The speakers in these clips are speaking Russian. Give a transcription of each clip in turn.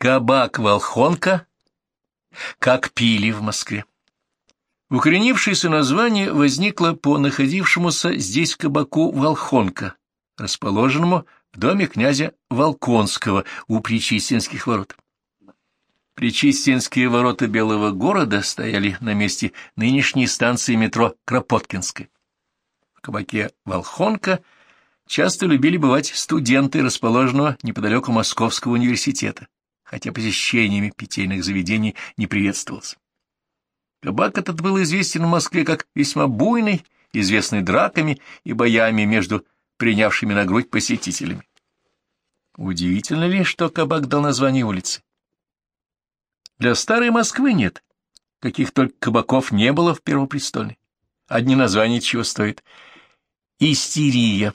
Кабак «Волхонка», как пили в Москве. Укоренившееся название возникло по находившемуся здесь кабаку «Волхонка», расположенному в доме князя Волконского у Причистинских ворот. Причистинские ворота Белого города стояли на месте нынешней станции метро Кропоткинской. В кабаке «Волхонка» часто любили бывать студенты расположенного неподалеку Московского университета, хотя посещениями питейных заведений не приветствовался. Кабак этот был известен в Москве как весьма буйный, известный драками и боями между принявшими на грудь посетителями. Удивительно ли, что кабак дал название улице? Для старой Москвы нет. Каких только кабаков не было в Первопрестольной. Одни названия чего стоят. Истерия,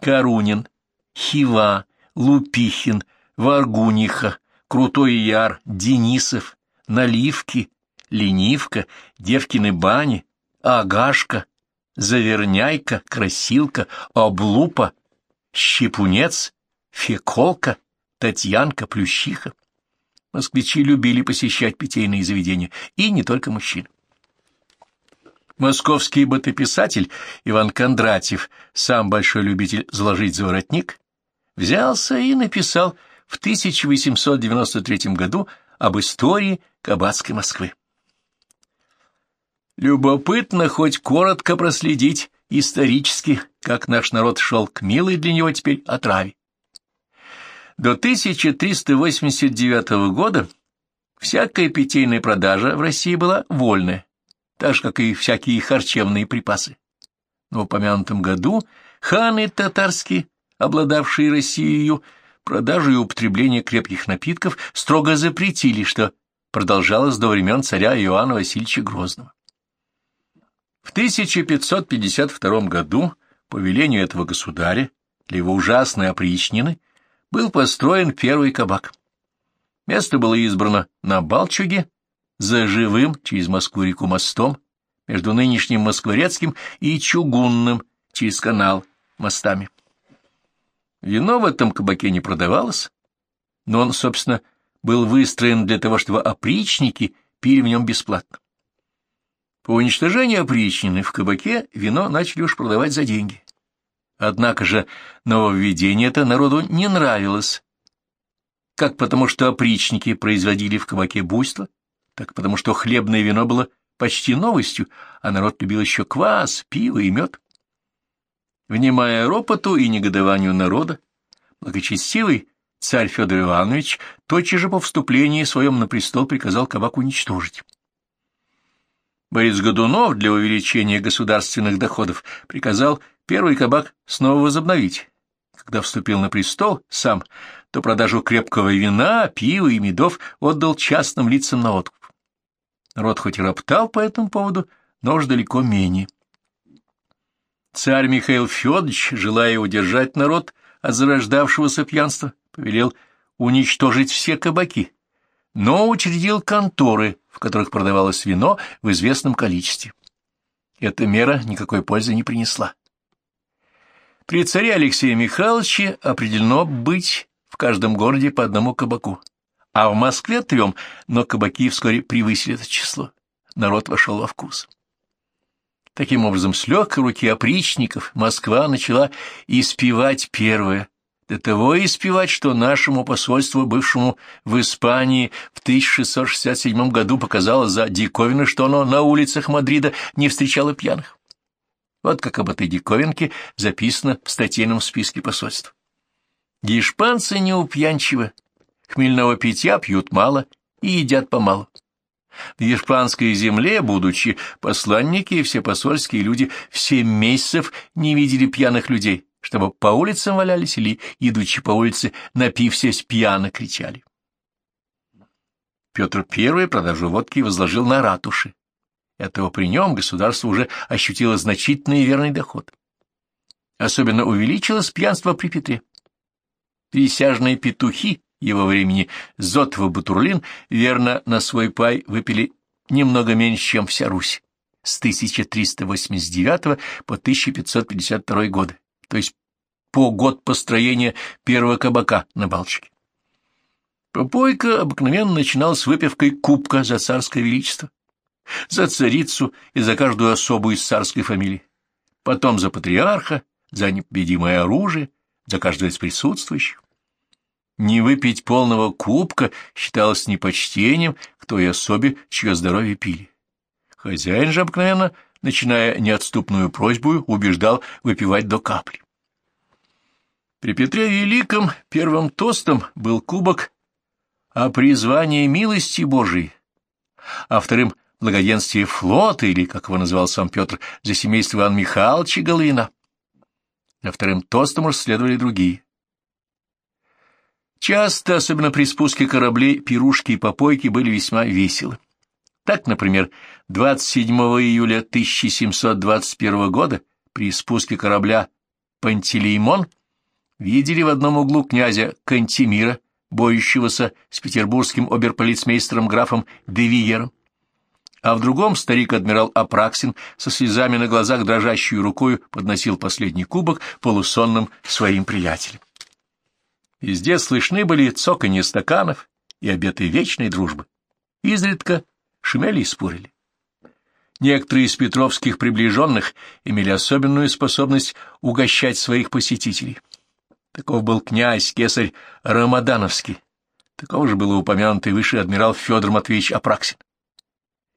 Карунин, Хива, Лупихин, Варгуниха, Крутой Яр, Денисов, Наливки, Ленивка, Девкины бани, Агашка, Заверняйка, Красилка, Облупа, Щепунец, Феколка, Татьянка, Плющиха. Москвичи любили посещать питейные заведения, и не только мужчин. Московский бытописатель Иван Кондратьев, сам большой любитель заложить за взялся и написал в 1893 году об истории Кабацкой Москвы. Любопытно хоть коротко проследить исторически, как наш народ шел к милой для него теперь отраве. До 1389 года всякая питейная продажа в России была вольная, так же, как и всякие харчевные припасы. Но в упомянутом году ханы татарские, обладавшие Россией, продажу и употребление крепких напитков строго запретили, что продолжалось до времен царя Иоанна Васильевича Грозного. В 1552 году по велению этого государя для его ужасной опричнины был построен первый кабак. Место было избрано на Балчуге, за живым через Москву-реку мостом, между нынешним Москворецким и Чугунным через канал мостами. Вино в этом кабаке не продавалось, но он, собственно, был выстроен для того, чтобы опричники пили в нем бесплатно. По уничтожению опричнины в кабаке вино начали уж продавать за деньги. Однако же нововведение это народу не нравилось. Как потому, что опричники производили в кабаке буйство, так потому, что хлебное вино было почти новостью, а народ любил еще квас, пиво и мед. Внимая ропоту и негодованию народа, благочестивый царь Федор Иванович тотчас же по вступлении своем на престол приказал кабак уничтожить. Борис Годунов для увеличения государственных доходов приказал первый кабак снова возобновить. Когда вступил на престол сам, то продажу крепкого вина, пива и медов отдал частным лицам на откуп. Народ хоть и роптал по этому поводу, но уж далеко менее. Царь Михаил Федорович, желая удержать народ от зарождавшегося пьянства, повелел уничтожить все кабаки, но учредил конторы, в которых продавалось вино в известном количестве. Эта мера никакой пользы не принесла. При царе Алексея Михайловиче определено быть в каждом городе по одному кабаку, а в Москве трем, но кабаки вскоре превысили это число. Народ вошел во вкус. Таким образом, с легкой руки опричников Москва начала испевать первое, до того испевать, что нашему посольству, бывшему в Испании, в 1667 году показало за диковину, что оно на улицах Мадрида не встречало пьяных. Вот как об этой диковинке записано в статейном списке посольств. Гешпанцы не упьянчивы, хмельного питья пьют мало и едят помалу. В испанской земле, будучи посланники и все посольские люди, семь месяцев не видели пьяных людей, чтобы по улицам валялись или, идучи по улице, напившись, пьяно кричали. Петр I продажу водки возложил на ратуши. Этого при нем государство уже ощутило значительный и верный доход. Особенно увеличилось пьянство при Петре. Присяжные петухи его времени. Зотов и Батурлин верно на свой пай выпили немного меньше, чем вся Русь, с 1389 по 1552 годы. То есть по год построения первого кабака на Балчике. Попойка обыкновенно начинал с выпивкой кубка за царское величество, за царицу и за каждую особу из царской фамилии, потом за патриарха, за непобедимое оружие, за каждого из присутствующих. Не выпить полного кубка считалось непочтением к той особе, чье здоровье пили. Хозяин же обыкновенно, начиная неотступную просьбу, убеждал выпивать до капли. При Петре Великом первым тостом был кубок о призвании милости Божией, а вторым — благоденствие флота, или, как его называл сам Петр, за семейство Ивана Михайловича Головина. За вторым тостом уж следовали другие. Часто, особенно при спуске кораблей, пирушки и попойки были весьма веселы. Так, например, 27 июля 1721 года при спуске корабля «Пантелеймон» видели в одном углу князя Кантемира, боющегося с петербургским оберполицмейстером графом Девиером, а в другом старик-адмирал Апраксин со слезами на глазах дрожащую рукою подносил последний кубок полусонным своим приятелям. Везде слышны были цоканье стаканов и обеты вечной дружбы. Изредка шумели и спорили. Некоторые из петровских приближенных имели особенную способность угощать своих посетителей. Таков был князь, кесарь Рамадановский. Такого же было упомянутый выше адмирал Федор Матвеевич Апраксин.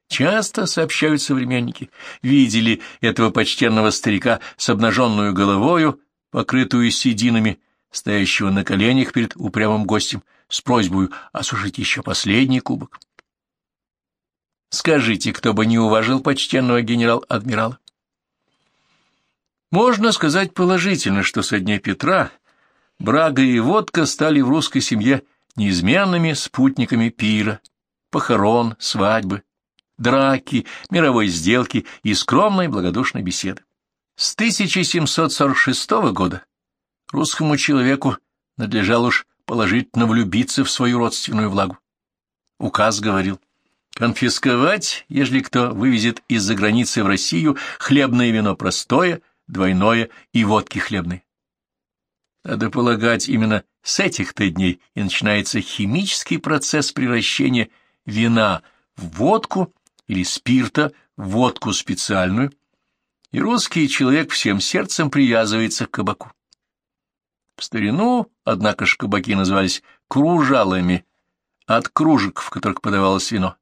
Часто, сообщают современники, видели этого почтенного старика с обнаженную головою, покрытую сединами, стоящего на коленях перед упрямым гостем, с просьбой осушить еще последний кубок. Скажите, кто бы не уважил почтенного генерал-адмирала? Можно сказать положительно, что со дня Петра Брага и водка стали в русской семье неизменными спутниками пира, похорон, свадьбы, драки, мировой сделки и скромной благодушной беседы. С 1746 года русскому человеку надлежало уж положительно влюбиться в свою родственную влагу. Указ говорил, конфисковать, ежели кто вывезет из-за границы в Россию хлебное вино простое, двойное и водки хлебной. Надо полагать, именно с этих-то дней и начинается химический процесс превращения вина в водку или спирта в водку специальную, и русский человек всем сердцем привязывается к кабаку. В старину, однако ж, кабаки назывались кружалами, от кружек, в которых подавалось вино,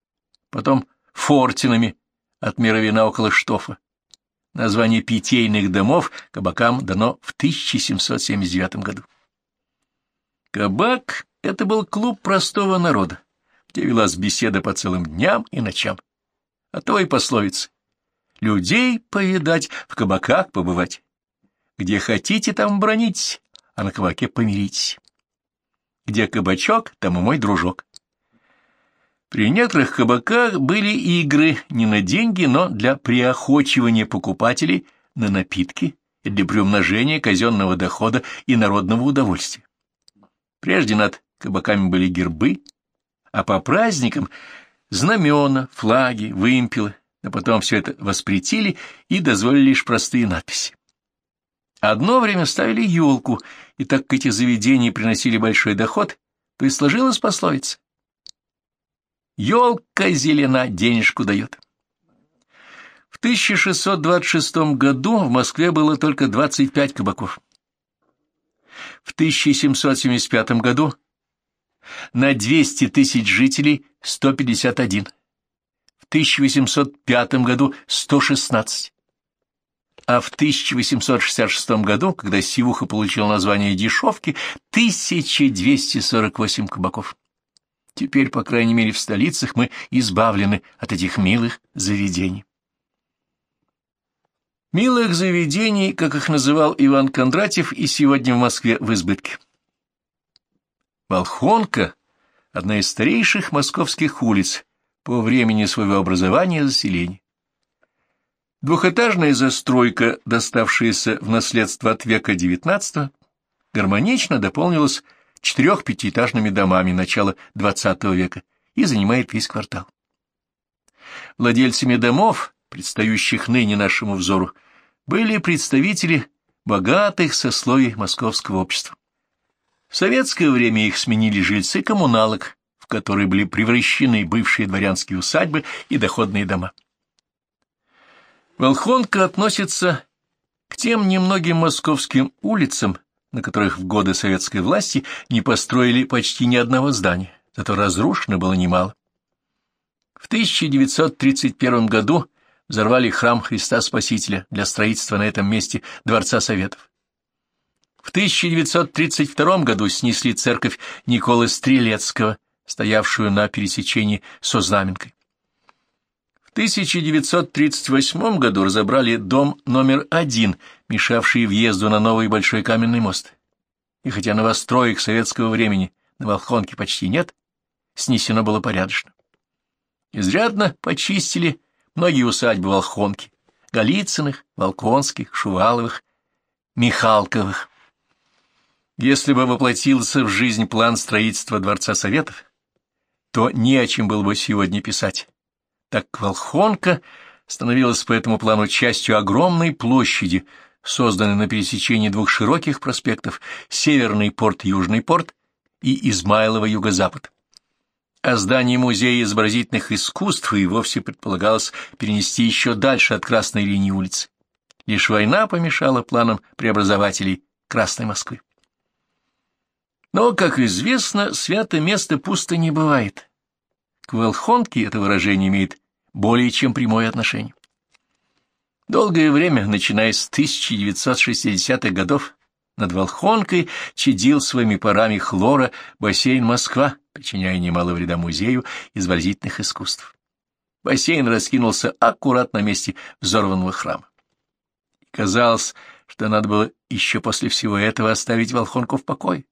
потом фортинами, от мира вина около штофа, Название питейных домов кабакам дано в 1779 году. Кабак — это был клуб простого народа, где велась беседа по целым дням и ночам. А то и пословицы. Людей повидать, в кабаках побывать. Где хотите, там бронитесь, а на кабаке помиритесь. Где кабачок, там и мой дружок. При некоторых кабаках были игры не на деньги, но для приохочивания покупателей на напитки и для приумножения казенного дохода и народного удовольствия. Прежде над кабаками были гербы, а по праздникам — знамена, флаги, вымпелы, но потом все это воспретили и дозволили лишь простые надписи. Одно время ставили елку, и так как эти заведения приносили большой доход, то и сложилась пословица Елка зелена денежку дает. В 1626 году в Москве было только 25 кабаков. В 1775 году на 200 тысяч жителей 151. В 1805 году 116. А в 1866 году, когда Сивуха получил название дешевки, 1248 кабаков. Теперь, по крайней мере, в столицах мы избавлены от этих милых заведений. Милых заведений, как их называл Иван Кондратьев, и сегодня в Москве в избытке. Волхонка — одна из старейших московских улиц по времени своего образования и заселения. Двухэтажная застройка, доставшаяся в наследство от века XIX, гармонично дополнилась четырех-пятиэтажными домами начала XX века и занимает весь квартал. Владельцами домов, предстающих ныне нашему взору, были представители богатых сословий московского общества. В советское время их сменили жильцы коммуналок, в которые были превращены бывшие дворянские усадьбы и доходные дома. Волхонка относится к тем немногим московским улицам, на которых в годы советской власти не построили почти ни одного здания, зато разрушено было немало. В 1931 году взорвали храм Христа Спасителя для строительства на этом месте Дворца Советов. В 1932 году снесли церковь Николы Стрелецкого, стоявшую на пересечении со Знаменкой. В 1938 году разобрали дом номер один, мешавший въезду на новый большой каменный мост. И хотя новостроек советского времени на Волхонке почти нет, снесено было порядочно. Изрядно почистили многие усадьбы Волхонки, Голицыных, Волконских, Шуваловых, Михалковых. Если бы воплотился в жизнь план строительства Дворца Советов, то не о чем было бы сегодня писать, так Волхонка становилась по этому плану частью огромной площади, созданной на пересечении двух широких проспектов Северный порт, Южный порт и Измайлово юго-запад а здание Музея изобразительных искусств и вовсе предполагалось перенести еще дальше от Красной линии улицы. Лишь война помешала планам преобразователей Красной Москвы. Но, как известно, святое место пусто не бывает. К Волхонке это выражение имеет более чем прямое отношение. Долгое время, начиная с 1960-х годов, над Волхонкой чадил своими парами хлора бассейн Москва, причиняя немало вреда музею изобразительных искусств. Бассейн раскинулся аккуратно на месте взорванного храма. казалось, что надо было еще после всего этого оставить Волхонку в покое.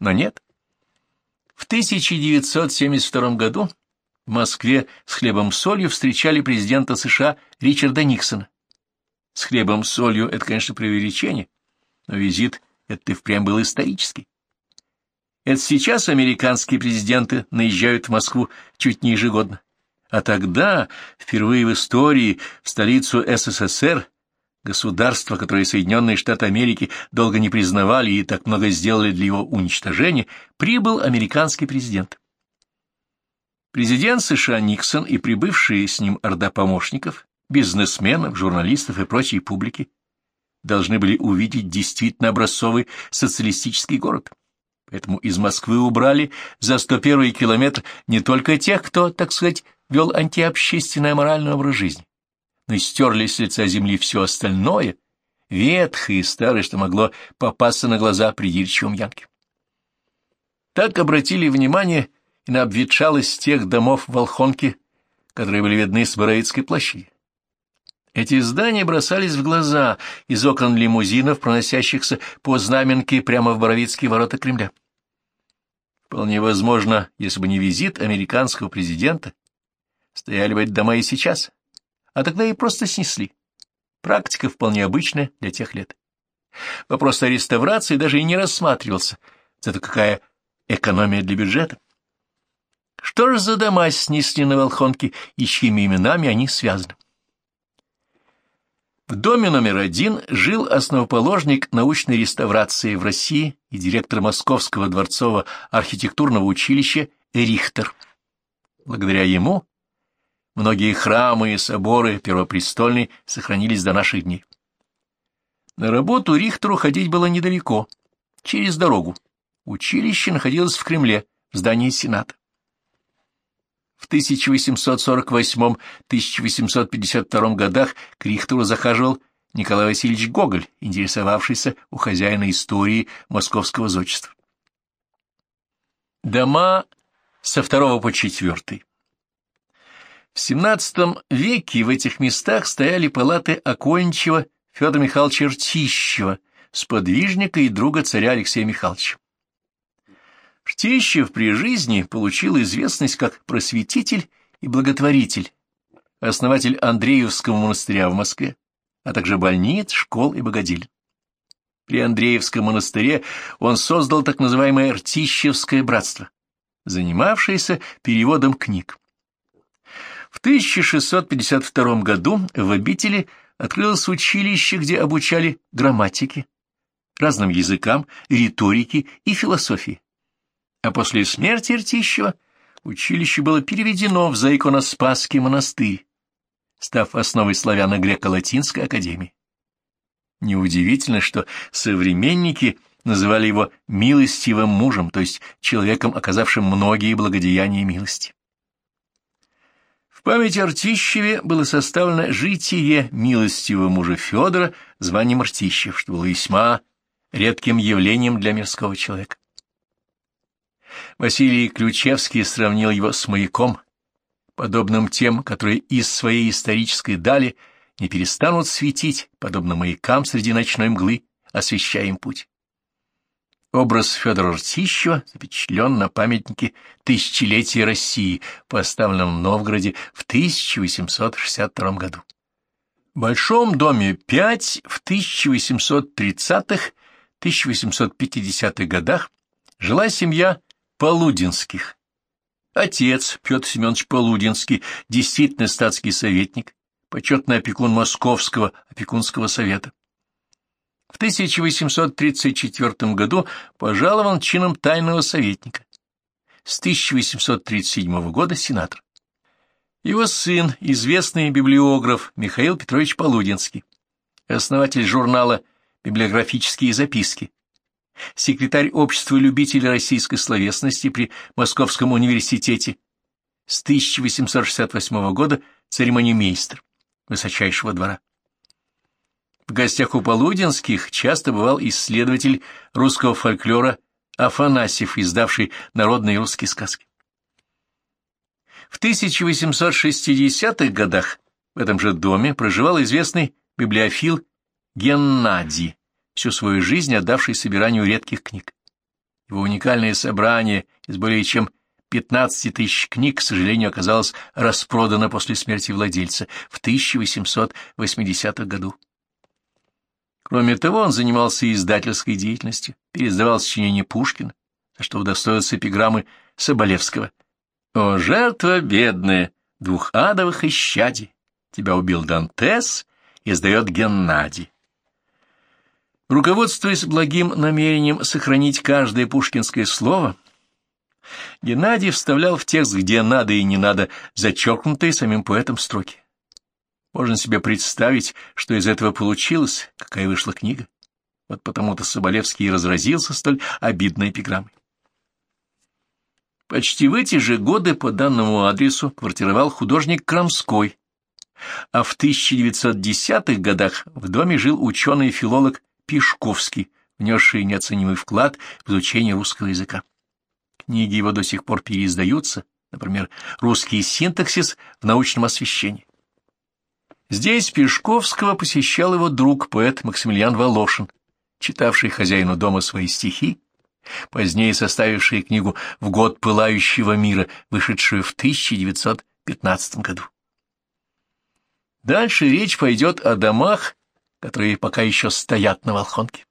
Но нет. В 1972 году в Москве с хлебом-солью встречали президента США Ричарда Никсона. С хлебом-солью это, конечно, преувеличение, но визит этот и впрямь был исторический. Это сейчас американские президенты наезжают в Москву чуть не ежегодно. А тогда, впервые в истории, в столицу СССР, государство, которое Соединенные Штаты Америки долго не признавали и так много сделали для его уничтожения, прибыл американский президент. Президент США Никсон и прибывшие с ним орда помощников, бизнесменов, журналистов и прочей публики должны были увидеть действительно образцовый социалистический город. Поэтому из Москвы убрали за 101 километр не только тех, кто, так сказать, вел антиобщественный моральный образ жизни, но стерли с лица земли все остальное, ветхое и старое, что могло попасться на глаза придирчивым Янке. Так обратили внимание и на обветшалость тех домов Волхонки, которые были видны с Бараицкой площади. Эти здания бросались в глаза из окон лимузинов, проносящихся по знаменке прямо в Боровицкие ворота Кремля. Вполне возможно, если бы не визит американского президента, стояли бы эти дома и сейчас, а тогда и просто снесли. Практика вполне обычная для тех лет. Вопрос о реставрации даже и не рассматривался, зато какая экономия для бюджета. Что же за дома снесли на Волхонке и чьими именами они связаны? В доме номер один жил основоположник научной реставрации в России и директор Московского дворцового архитектурного училища Рихтер. Благодаря ему многие храмы и соборы Первопрестольной сохранились до наших дней. На работу Рихтеру ходить было недалеко, через дорогу. Училище находилось в Кремле, в здании Сената. В 1848-1852 годах к Рихтеру захаживал Николай Васильевич Гоголь, интересовавшийся у хозяина истории московского зодчества. Дома со второго по четвертый. В XVII веке в этих местах стояли палаты Окольничева Федора Михайловича Ртищева, сподвижника и друга царя Алексея Михайловича. Ртищев при жизни получил известность как просветитель и благотворитель, основатель Андреевского монастыря в Москве, а также больниц, школ и богадиль. При Андреевском монастыре он создал так называемое Ртищевское братство, занимавшееся переводом книг. В 1652 году в обители открылось училище, где обучали грамматике, разным языкам, риторике и философии. А после смерти Ртищева училище было переведено в Заиконоспасский монастырь, став основой славяно-греко-латинской академии. Неудивительно, что современники называли его милостивым мужем, то есть человеком, оказавшим многие благодеяния милости. Память о было составлено житие милостивого мужа Федора званием Ртищев, что было весьма редким явлением для мирского человека. Василий Ключевский сравнил его с маяком, подобным тем, которые из своей исторической дали не перестанут светить, подобно маякам среди ночной мглы, освещая им путь. Образ Федора Ртищева запечатлен на памятнике тысячелетия России, поставленном в Новгороде в 1862 году. В Большом доме 5 в 1830-1850-х годах жила семья Полудинских. Отец Петр Семенович Полудинский, действительно статский советник, почетный опекун Московского опекунского совета. В 1834 году пожалован чином тайного советника. С 1837 года сенатор. Его сын, известный библиограф Михаил Петрович Полудинский, основатель журнала «Библиографические записки», секретарь Общества любителей российской словесности при Московском университете, с 1868 года церемонимейстер высочайшего двора. В гостях у Полудинских часто бывал исследователь русского фольклора Афанасьев, издавший народные русские сказки. В 1860-х годах в этом же доме проживал известный библиофил Геннадий, всю свою жизнь отдавший собиранию редких книг. Его уникальное собрание из более чем 15 тысяч книг, к сожалению, оказалось распродано после смерти владельца в 1880 году. Кроме того, он занимался издательской деятельностью, переиздавал сочинения Пушкина, за что удостоился эпиграммы Соболевского. «О, жертва бедная, двух адовых исчадий! Тебя убил Дантес, издает Геннадий». Руководствуясь благим намерением сохранить каждое пушкинское слово, Геннадий вставлял в текст, где надо и не надо, зачеркнутые самим поэтом строки. Можно себе представить, что из этого получилось, какая вышла книга. Вот потому-то Соболевский и разразился столь обидной эпиграммой. Почти в эти же годы по данному адресу квартировал художник Крамской, а в 1910-х годах в доме жил ученый-филолог Пешковский, внесший неоценимый вклад в изучение русского языка. Книги его до сих пор переиздаются, например, «Русский синтаксис в научном освещении». Здесь Пешковского посещал его друг, поэт Максимилиан Волошин, читавший хозяину дома свои стихи, позднее составивший книгу «В год пылающего мира», вышедшую в 1915 году. Дальше речь пойдет о домах, которые пока еще стоят на Волхонке.